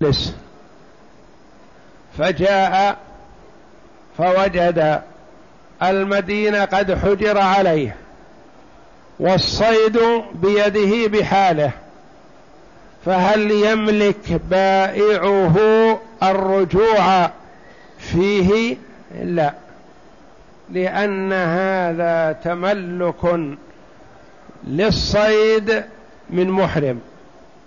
لس فجاء فوجد المدينة قد حجر عليه والصيد بيده بحاله فهل يملك بائعه الرجوع فيه؟ لا لأن هذا تملك للصيد من محرم.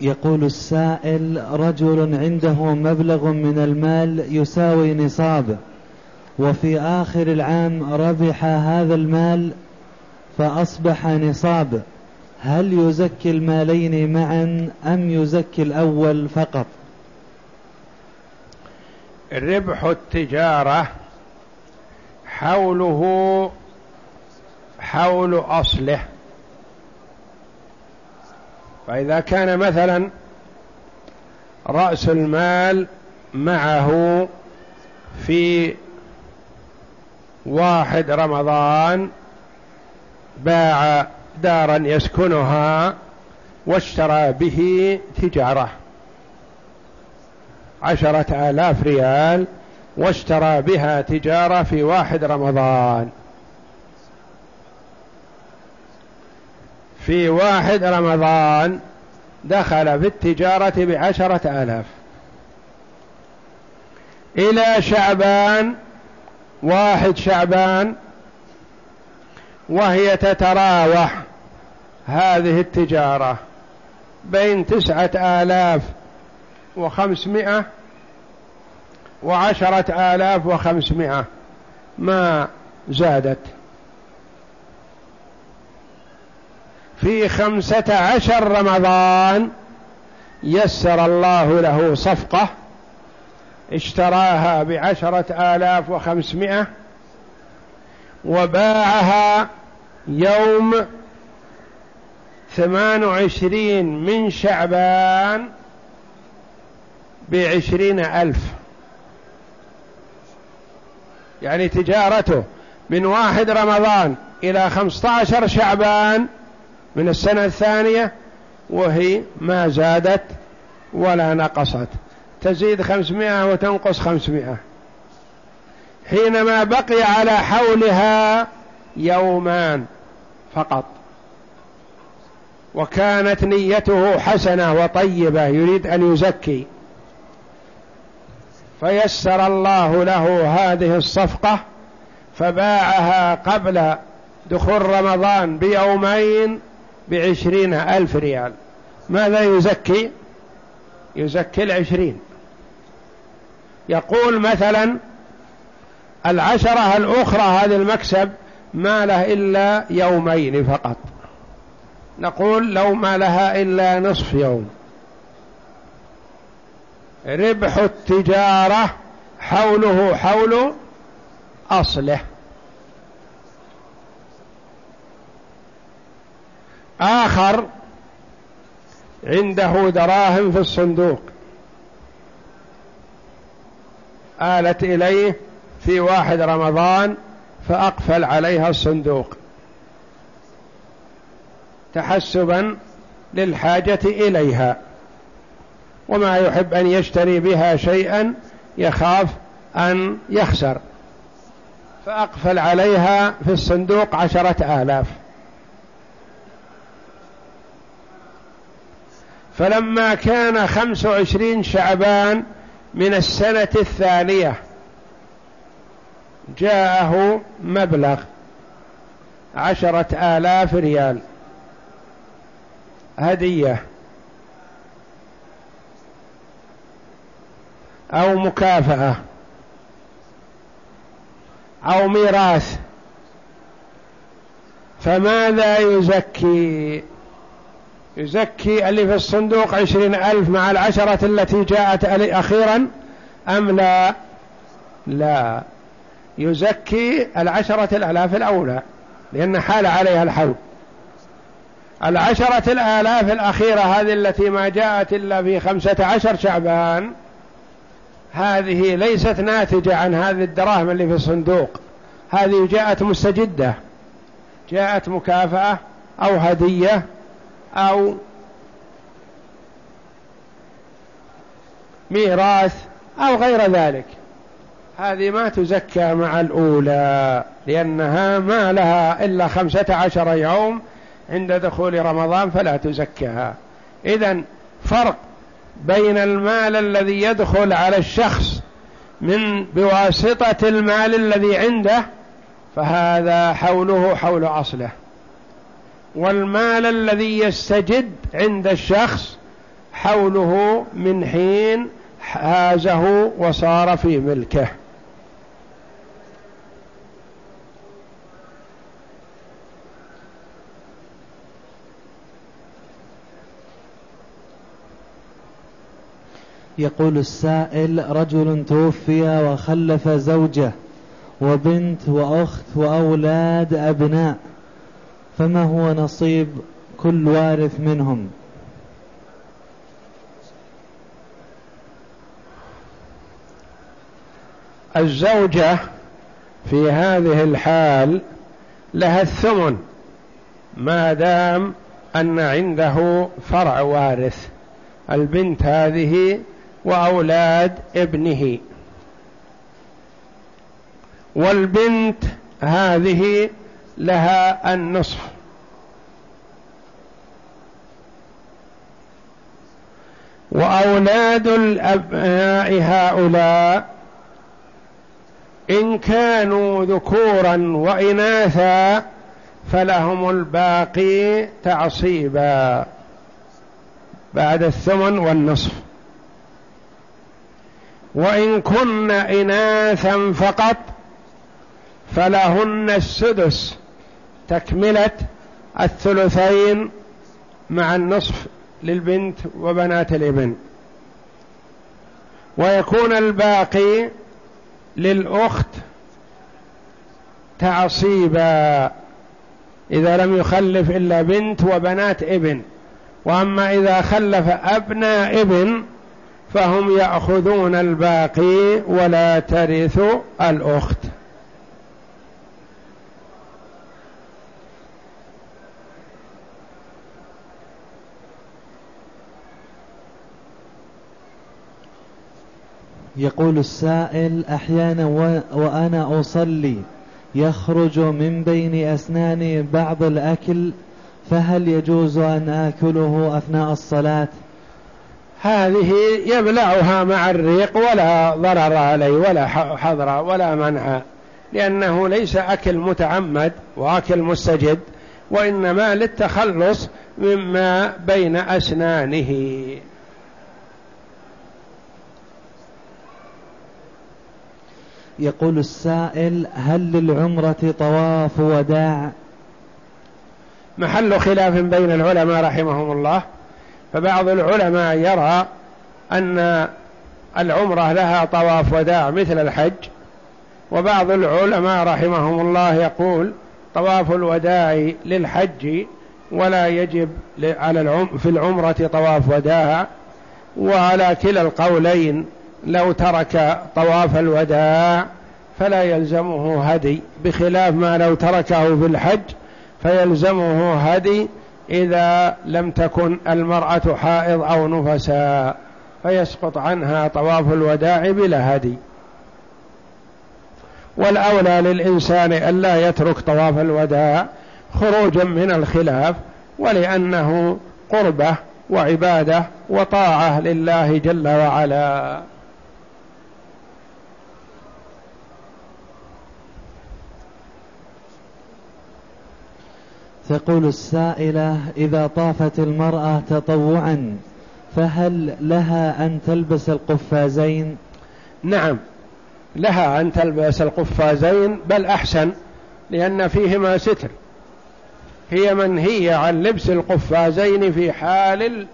يقول السائل رجل عنده مبلغ من المال يساوي نصاب وفي آخر العام ربح هذا المال فأصبح نصاب هل يزكي المالين معا أم يزكي الأول فقط؟ ربح التجارة حوله حول أصله. فإذا كان مثلا رأس المال معه في واحد رمضان باع دارا يسكنها واشترى به تجارة عشرة آلاف ريال واشترى بها تجارة في واحد رمضان. في واحد رمضان دخل في التجارة بعشرة آلاف. إلى شعبان واحد شعبان وهي تتراوح هذه التجارة بين تسعة آلاف وخمسمائة وعشرة آلاف وخمسمائة. ما زادت. في خمسة عشر رمضان يسر الله له صفقة اشتراها بعشرة آلاف وخمسمائة وباعها يوم ثمان وعشرين من شعبان بعشرين ألف. يعني تجارته من واحد رمضان إلى خمسة عشر شعبان من السنة الثانية وهي ما زادت ولا نقصت. تزيد خمسمائة وتنقص خمسمائة. حينما بقي على حولها يومان فقط. وكانت نيته حسنة وطيبة يريد أن يزكي. فيسر الله له هذه الصفقة فباعها قبل دخول رمضان بيومين بعشرين ألف ريال. ماذا يزكي؟ يزكي العشرين. يقول مثلا العشرة الأخرى هذا المكسب ما له إلا يومين فقط. نقول لو ما لها إلا نصف يوم. ربح التجارة حوله حول أصله. آخر عنده دراهم في الصندوق. آلت إليه في واحد رمضان فأقفل عليها الصندوق. تحسبا للحاجة إليها. وما يحب أن يشتري بها شيئا يخاف أن يخسر. فأقفل عليها في الصندوق عشرة آلاف. فلما كان خمس وعشرين شعبان من السنة الثانية جاءه مبلغ عشرة آلاف ريال. هدية. أو مكافأة. أو ميراث. فماذا يزكي؟ يزكي اللي في الصندوق عشرين ألف مع العشرة التي جاءت أخيرا أم لا؟ لا. يزكي العشرة الألاف الأولى لأن حال عليها الحول. العشرة الآلاف الأخيرة هذه التي ما جاءت إلا في خمسة عشر شعبان هذه ليست ناتجة عن هذه الدراهم اللي في الصندوق. هذه جاءت مستجدة جاءت مكافأة أو هدية أو ميراث أو غير ذلك. هذه ما تزكى مع الأولى لأنها ما لها إلا خمسة عشر يوم عند دخول رمضان فلا تزكها إذا فرق بين المال الذي يدخل على الشخص من بواسطة المال الذي عنده فهذا حوله حول أصله. والمال الذي يستجد عند الشخص حوله من حين حازه وصار في ملكه. يقول السائل رجل توفي وخلف زوجة وبنت وأخت وأولاد أبناء. فما هو نصيب كل وارث منهم؟ الزوجة في هذه الحال لها الثمن ما دام أن عنده فرع وارث البنت هذه وأولاد ابنه. والبنت هذه لها النصف. وأولاد الأبناء هؤلاء إن كانوا ذكورا وإناثا فلهم الباقي تعصيبا بعد الثمن والنصف. وإن كن إناثا فقط فلهن السدس تكملة الثلثين مع النصف للبنت وبنات الابن. ويكون الباقي للأخت تعصيبا إذا لم يخلف إلا بنت وبنات ابن. وأما إذا خلف أبناء ابن فهم يأخذون الباقي ولا ترث الأخت. يقول السائل أحيانا وأنا أصلي يخرج من بين أسناني بعض الأكل فهل يجوز أن آكله أثناء الصلاة؟ هذه يبلعها مع الريق ولا ضرر عليه ولا حضر ولا منع لأنه ليس أكل متعمد وأكل مستجد وإنما للتخلص مما بين أسنانه. يقول السائل هل للعمرة طواف وداع؟ محل خلاف بين العلماء رحمهم الله فبعض العلماء يرى أن العمرة لها طواف وداع مثل الحج وبعض العلماء رحمهم الله يقول طواف الوداع للحج ولا يجب على العم في العمرة طواف وداع وعلى كلا القولين لو ترك طواف الوداع فلا يلزمه هدي بخلاف ما لو تركه في الحج فيلزمه هدي إذا لم تكن المرأة حائض أو نفساء فيسقط عنها طواف الوداع بلا هدي. والأولى للإنسان ألا يترك طواف الوداع خروجا من الخلاف ولأنه قربة وعبادة وطاعة لله جل وعلا. تقول السائلة إذا طافت المرأة تطوعا فهل لها أن تلبس القفازين؟ نعم لها أن تلبس القفازين بل أحسن لأن فيهما ستر. هي منهية عن لبس القفازين في حال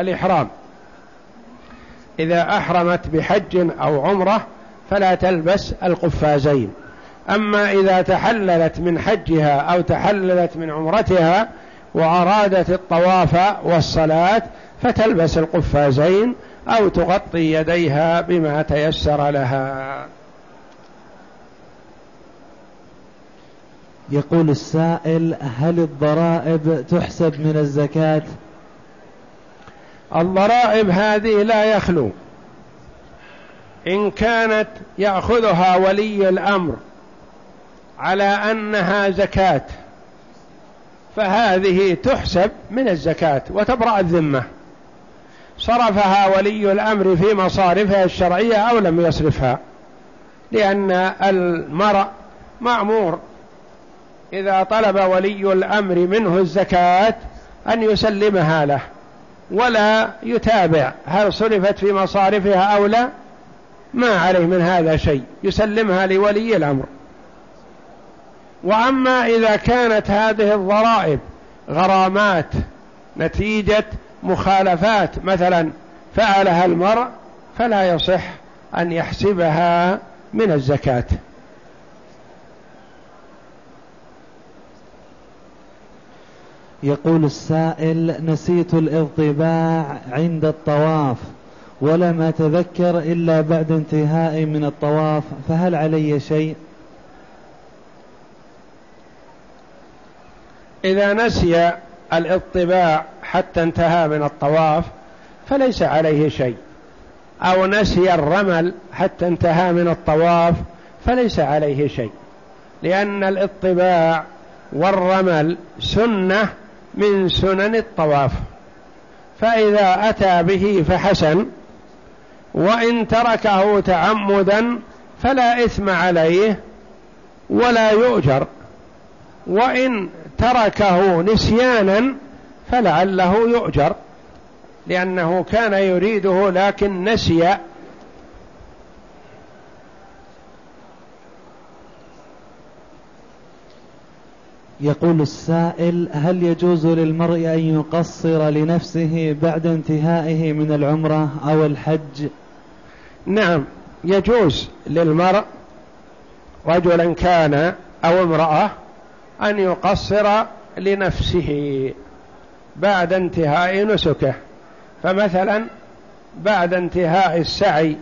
الإحرام. إذا أحرمت بحج أو عمرة فلا تلبس القفازين. أما إذا تحللت من حجها أو تحللت من عمرتها وأرادت الطواف والصلاة فتلبس القفازين أو تغطي يديها بما تيسر لها. يقول السائل هل الضرائب تحسب من الزكاة؟ الضرائب هذه لا يخلو. إن كانت يأخذها ولي الأمر على أنها زكاة. فهذه تحسب من الزكاة وتبرأ الذمة. صرفها ولي الأمر في مصارفها الشرعية أو لم يصرفها لأن المرء مأمور. إذا طلب ولي الأمر منه الزكاة أن يسلمها له ولا يتابع هل صرفت في مصارفها أو لا ما عليه من هذا شيء يسلمها لولي الأمر. وأما إذا كانت هذه الضرائب غرامات نتيجة مخالفات مثلا فعلها المرء فلا يصح أن يحسبها من الزكاة. يقول السائل نسيت الاضطباع عند الطواف ولم أتذكر إلا بعد انتهائي من الطواف فهل علي شيء؟ إذا نسي الاطباع حتى انتهى من الطواف فليس عليه شيء. أو نسي الرمل حتى انتهى من الطواف فليس عليه شيء. لأن الاطباع والرمل سنة من سنن الطواف. فإذا أتى به فحسن وإن تركه تعمدا فلا إثم عليه ولا يؤجر. وإن تركه نسيانا فلعله يؤجر لأنه كان يريده لكن نسي. يقول السائل هل يجوز للمرء أن يقصر لنفسه بعد انتهائه من العمرة أو الحج؟ نعم يجوز للمرء رجلا كان أو امرأة أن يقصر لنفسه بعد انتهاء نسكه. فمثلا بعد انتهاء السعي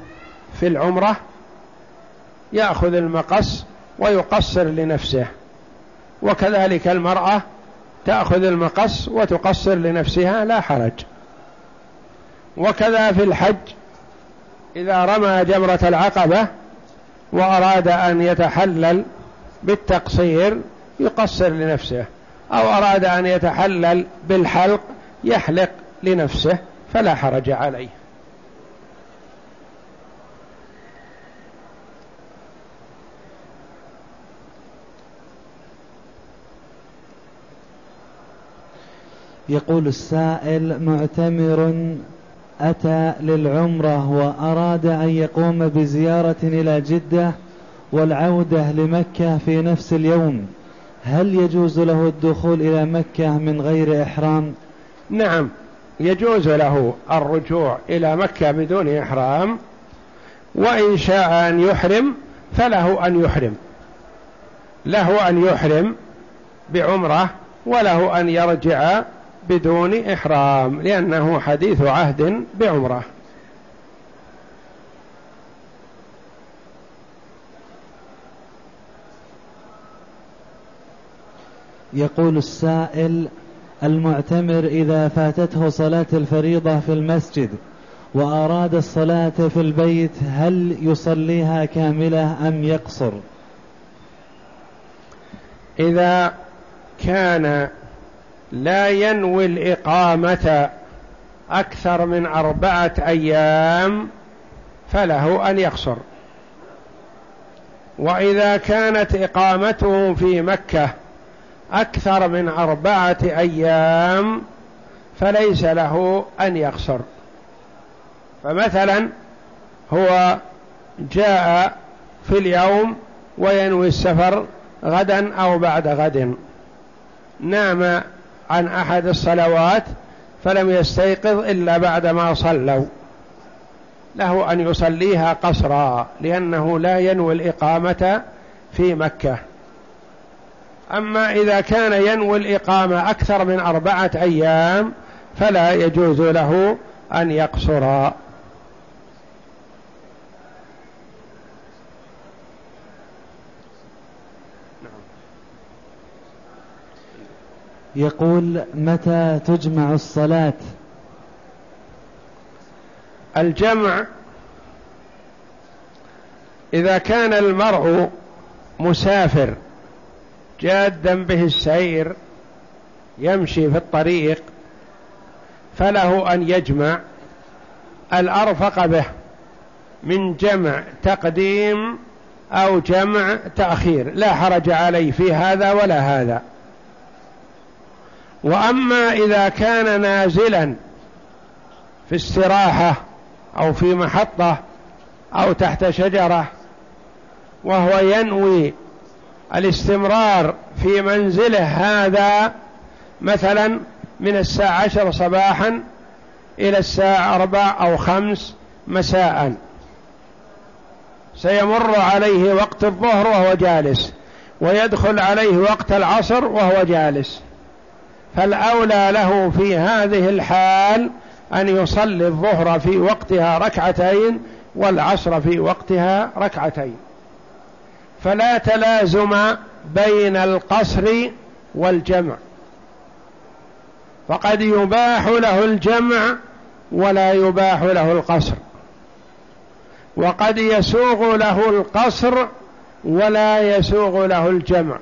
في العمرة يأخذ المقص ويقصر لنفسه وكذلك المرأة تأخذ المقص وتقصر لنفسها لا حرج. وكذا في الحج إذا رمى جمرة العقبة وأراد أن يتحلل بالتقصير يقصر لنفسه أو أراد أن يتحلل بالحلق يحلق لنفسه فلا حرج عليه. يقول السائل معتمر أتى للعمرة وأراد أن يقوم بزيارة إلى جدة والعودة لمكة في نفس اليوم. هل يجوز له الدخول إلى مكة من غير إحرام؟ نعم يجوز له الرجوع إلى مكة بدون إحرام وإن شاء أن يحرم فله أن يحرم. له أن يحرم بعمرة وله أن يرجع بدون إحرام لأنه حديث عهد بعمرة. يقول السائل المعتمر إذا فاتته صلاة الفريضة في المسجد وأراد الصلاة في البيت هل يصليها كاملة أم يقصر؟ إذا كان لا ينوي الإقامة أكثر من أربعة أيام فله أن يقصر. وإذا كانت إقامته في مكة أكثر من أربعة أيام فليس له أن يقصر فمثلا هو جاء في اليوم وينوي السفر غدا أو بعد غد. نام عن أحد الصلوات فلم يستيقظ إلا بعدما صلوا. له أن يصليها قصرا لأنه لا ينوي الإقامة في مكة. أما إذا كان ينوي الإقامة أكثر من أربعة أيام فلا يجوز له أن يقصر. يقول متى تجمع الصلاة؟ الجمع إذا كان المرء مسافر جادا به السير يمشي في الطريق فله أن يجمع الأرفق به من جمع تقديم أو جمع تأخير لا حرج عليه في هذا ولا هذا. وأما إذا كان نازلا في استراحة أو في محطة أو تحت شجرة وهو ينوي الاستمرار في منزله هذا مثلا من الساعة عشر صباحا إلى الساعة أربع أو خمس مساء. سيمر عليه وقت الظهر وهو جالس ويدخل عليه وقت العصر وهو جالس. فالأولى له في هذه الحال أن يصلي الظهر في وقتها ركعتين والعصر في وقتها ركعتين. فلا تلازم بين القصر والجمع. فقد يباح له الجمع ولا يباح له القصر. وقد يسوغ له القصر ولا يسوغ له الجمع.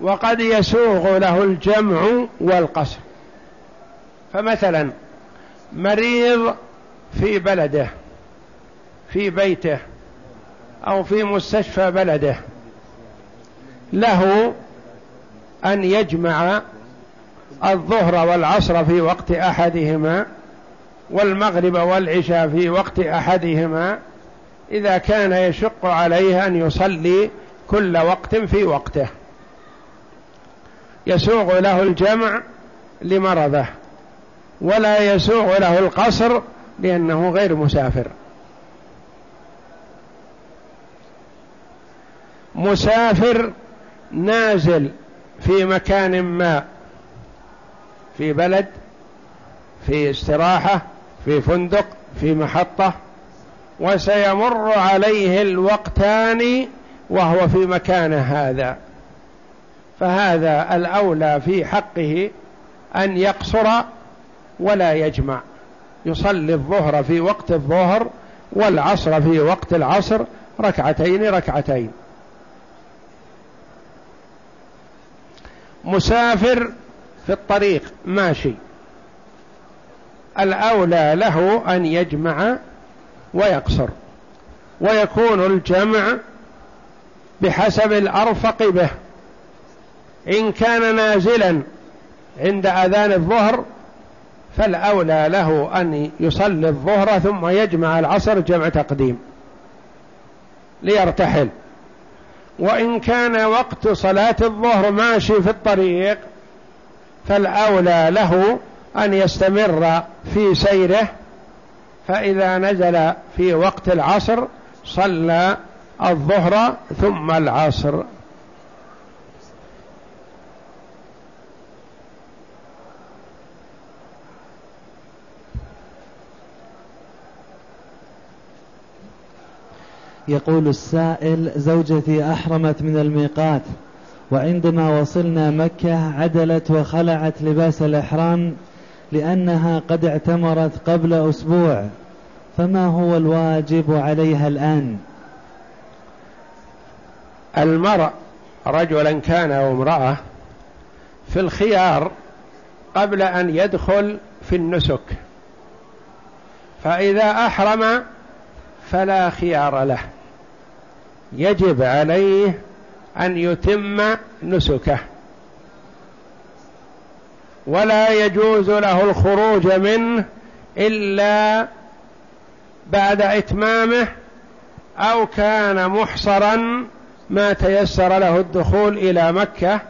وقد يسوغ له الجمع والقصر. فمثلا مريض في بلده في بيته أو في مستشفى بلده. له أن يجمع الظهر والعصر في وقت أحدهما والمغرب والعشاء في وقت أحدهما. إذا كان يشق عليه أن يصلي كل وقت في وقته. يسوغ له الجمع لمرضه ولا يسوغ له القصر لأنه غير مسافر. مسافر نازل في مكان ما في بلد في استراحة في فندق في محطة وسيمر عليه الوقتان وهو في مكان هذا. فهذا الأولى في حقه أن يقصر ولا يجمع. يصلي الظهر في وقت الظهر والعصر في وقت العصر ركعتين ركعتين. مسافر في الطريق ماشي. الأولى له أن يجمع ويقصر ويكون الجمع بحسب الأرفق به. إن كان نازلا عند أذان الظهر فالأولى له أن يصلي الظهر ثم يجمع العصر جمع تقديم ليرتحل. وإن كان وقت صلاة الظهر ماشي في الطريق فالأولى له أن يستمر في سيره فإذا نزل في وقت العصر صلى الظهر ثم العصر. يقول السائل زوجتي أحرمت من الميقات وعندما وصلنا مكة عدلت وخلعت لباس الإحرام لأنها قد اعتمرت قبل أسبوع فما هو الواجب عليها الآن؟ المرء رجلا كان أو امرأة في الخيار قبل أن يدخل في النسك فإذا أحرم فلا خيار له. يجب عليه أن يتم نسكه. ولا يجوز له الخروج منه إلا بعد إتمامه أو كان محصرا ما تيسر له الدخول إلى مكة.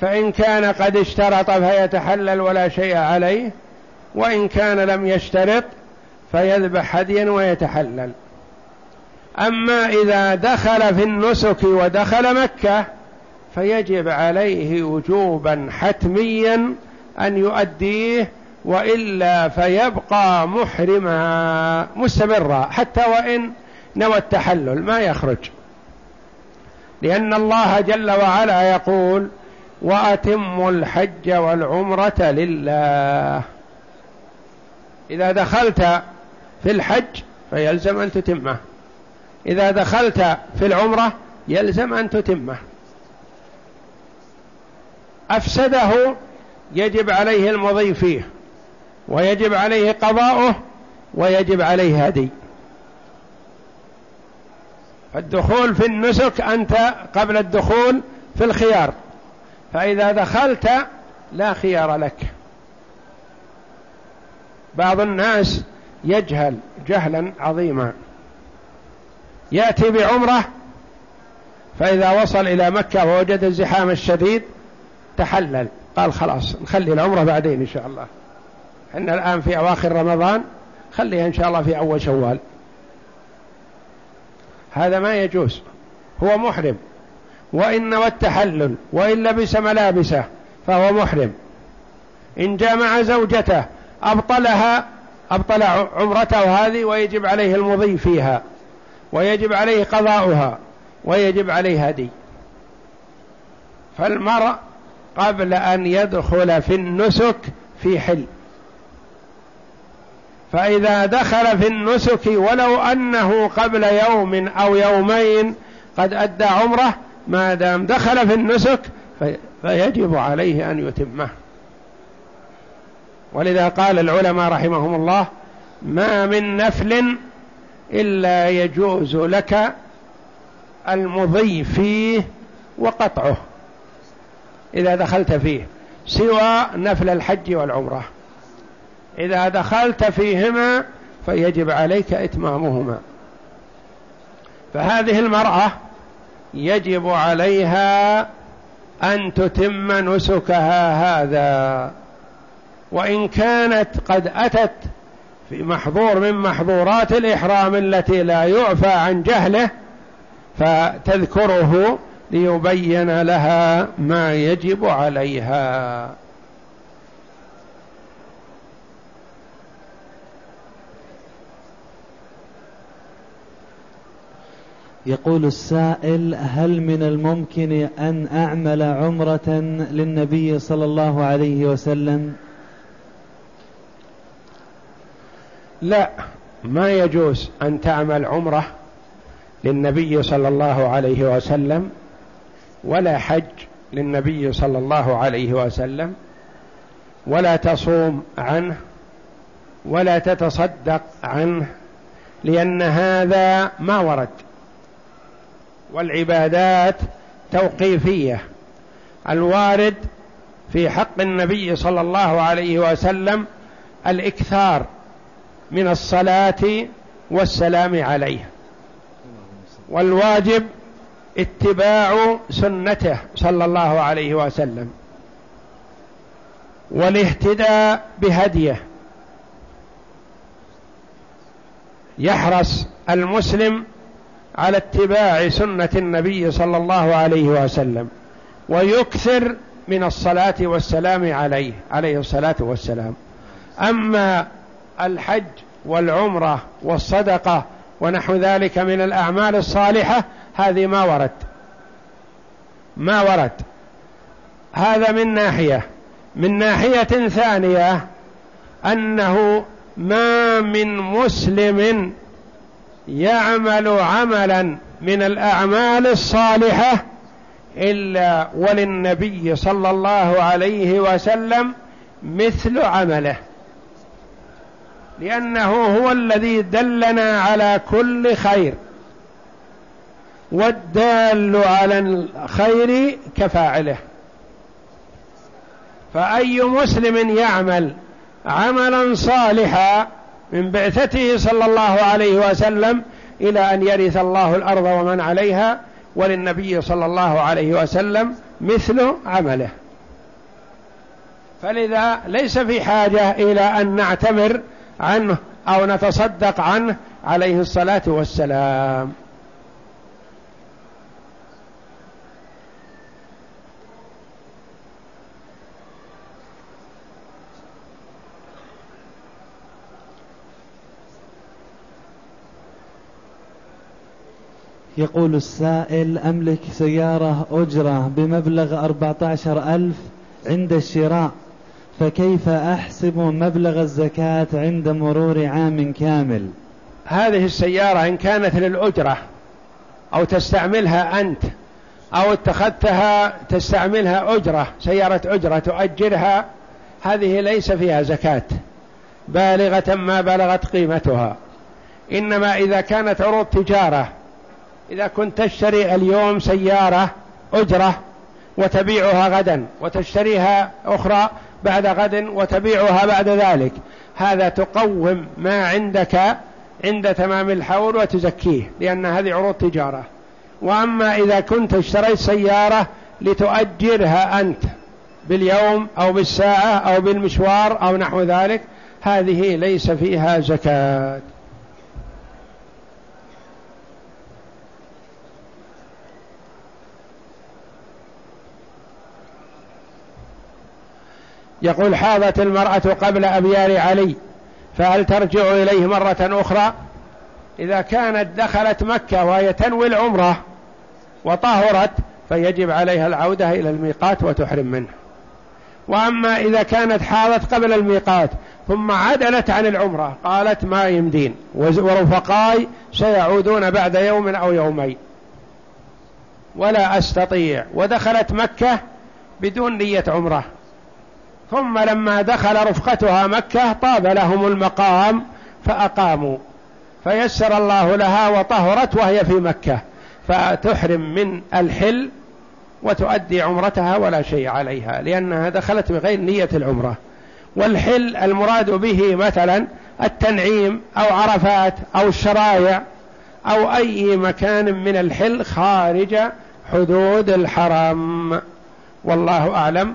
فإن كان قد اشترط فيتحلل ولا شيء عليه وإن كان لم يشترط فيذبح هديا ويتحلل. أما إذا دخل في النسك ودخل مكة فيجب عليه وجوبا حتميا أن يؤديه وإلا فيبقى محرما مستمرا حتى وإن نوى التحلل ما يخرج. لأن الله جل وعلا يقول وأتموا الحج والعمرة لله. إذا دخلت في الحج فيلزم أن تتمه. إذا دخلت في العمرة يلزم أن تتمه. أفسده يجب عليه المضي فيه ويجب عليه قضاؤه ويجب عليه هدي. الدخول في النسك أنت قبل الدخول في الخيار فإذا دخلت لا خيار لك. بعض الناس يجهل جهلا عظيما. يأتي بعمرة فإذا وصل إلى مكة ووجد الزحام الشديد تحلل قال خلاص نخلي العمرة بعدين إن شاء الله. إحنا الآن في أواخر رمضان خليها إن شاء الله في أول شوال. هذا ما يجوز هو محرم. وإن نوى التحلل وإن لبس ملابسه فهو محرم. إن جامع زوجته أبطلها أبطل عمرته هذه ويجب عليه المضي فيها ويجب عليه قضاؤها ويجب عليه هدي. فالمرء قبل أن يدخل في النسك في حل. فإذا دخل في النسك ولو أنه قبل يوم أو يومين قد أدى عمره ما دام دخل في النسك فيجب عليه أن يتمه. ولذا قال العلماء رحمهم الله ما من نفل إلا يجوز لك المضي فيه وقطعه. إذا دخلت فيه سوى نفل الحج والعمرة. إذا دخلت فيهما فيجب عليك إتمامهما. فهذه المرأة يجب عليها أن تتم نسكها هذا. وإن كانت قد أتت في محظور من محظورات الإحرام التي لا يعفى عن جهله فتذكره ليبين لها ما يجب عليها. يقول السائل هل من الممكن أن أعمل عمرة للنبي صلى الله عليه وسلم؟ لا ما يجوز أن تعمل عمرة للنبي صلى الله عليه وسلم ولا حج للنبي صلى الله عليه وسلم ولا تصوم عنه ولا تتصدق عنه لأن هذا ما ورد. والعبادات توقيفية. الوارد في حق النبي صلى الله عليه وسلم الإكثار. من الصلاة والسلام عليه. والواجب اتباع سنته صلى الله عليه وسلم. والاهتداء بهديه. يحرص المسلم على اتباع سنة النبي صلى الله عليه وسلم. ويكثر من الصلاة والسلام عليه عليه الصلاة والسلام. أما الحج والعمرة والصدقة ونحو ذلك من الأعمال الصالحة هذه ما ورد. ما ورد. هذا من ناحية. من ناحية ثانية أنه ما من مسلم يعمل عملا من الأعمال الصالحة إلا وللنبي صلى الله عليه وسلم مثل عمله. لأنه هو الذي دلنا على كل خير. والدال على الخير كفاعله. فأي مسلم يعمل عملا صالحا من بعثته صلى الله عليه وسلم إلى أن يرث الله الأرض ومن عليها وللنبي صلى الله عليه وسلم مثل عمله. فلذا ليس في حاجة إلى أن نعتمر عنه أو نتصدق عنه عليه الصلاة والسلام. يقول السائل أملك سيارة أجرة بمبلغ أربعة عشر ألف عند الشراء. فكيف أحسب مبلغ الزكاة عند مرور عام كامل؟ هذه السيارة إن كانت للأجرة أو تستعملها أنت أو اتخذتها تستعملها أجرة سيارة أجرة تؤجرها هذه ليس فيها زكاة بالغة ما بلغت قيمتها. إنما إذا كانت عروض تجارة إذا كنت تشتري اليوم سيارة أجرة وتبيعها غدا وتشتريها أخرى بعد غد وتبيعها بعد ذلك. هذا تقوم ما عندك عند تمام الحول وتزكيه لأن هذه عروض تجارة. وأما إذا كنت اشتريت سيارة لتؤجرها أنت باليوم أو بالساعة أو بالمشوار أو نحو ذلك هذه ليس فيها زكاة. يقول حاضت المرأة قبل أبيار علي فهل ترجع إليه مرة أخرى؟ إذا كانت دخلت مكة وهي تنوي العمرة وطهرت فيجب عليها العودة إلى الميقات وتحرم منه. وأما إذا كانت حاضت قبل الميقات ثم عدلت عن العمرة قالت ما يمدين ورفقاي سيعودون بعد يوم أو يومين. ولا أستطيع. ودخلت مكة بدون نية عمرة. ثم لما دخل رفقتها مكة طاب لهم المقام فأقاموا. فيسر الله لها وطهرت وهي في مكة. فتحرم من الحل وتؤدي عمرتها ولا شيء عليها لأنها دخلت بغير نية العمرة. والحل المراد به مثلا التنعيم أو عرفات أو الشرايع أو أي مكان من الحل خارج حدود الحرم. والله أعلم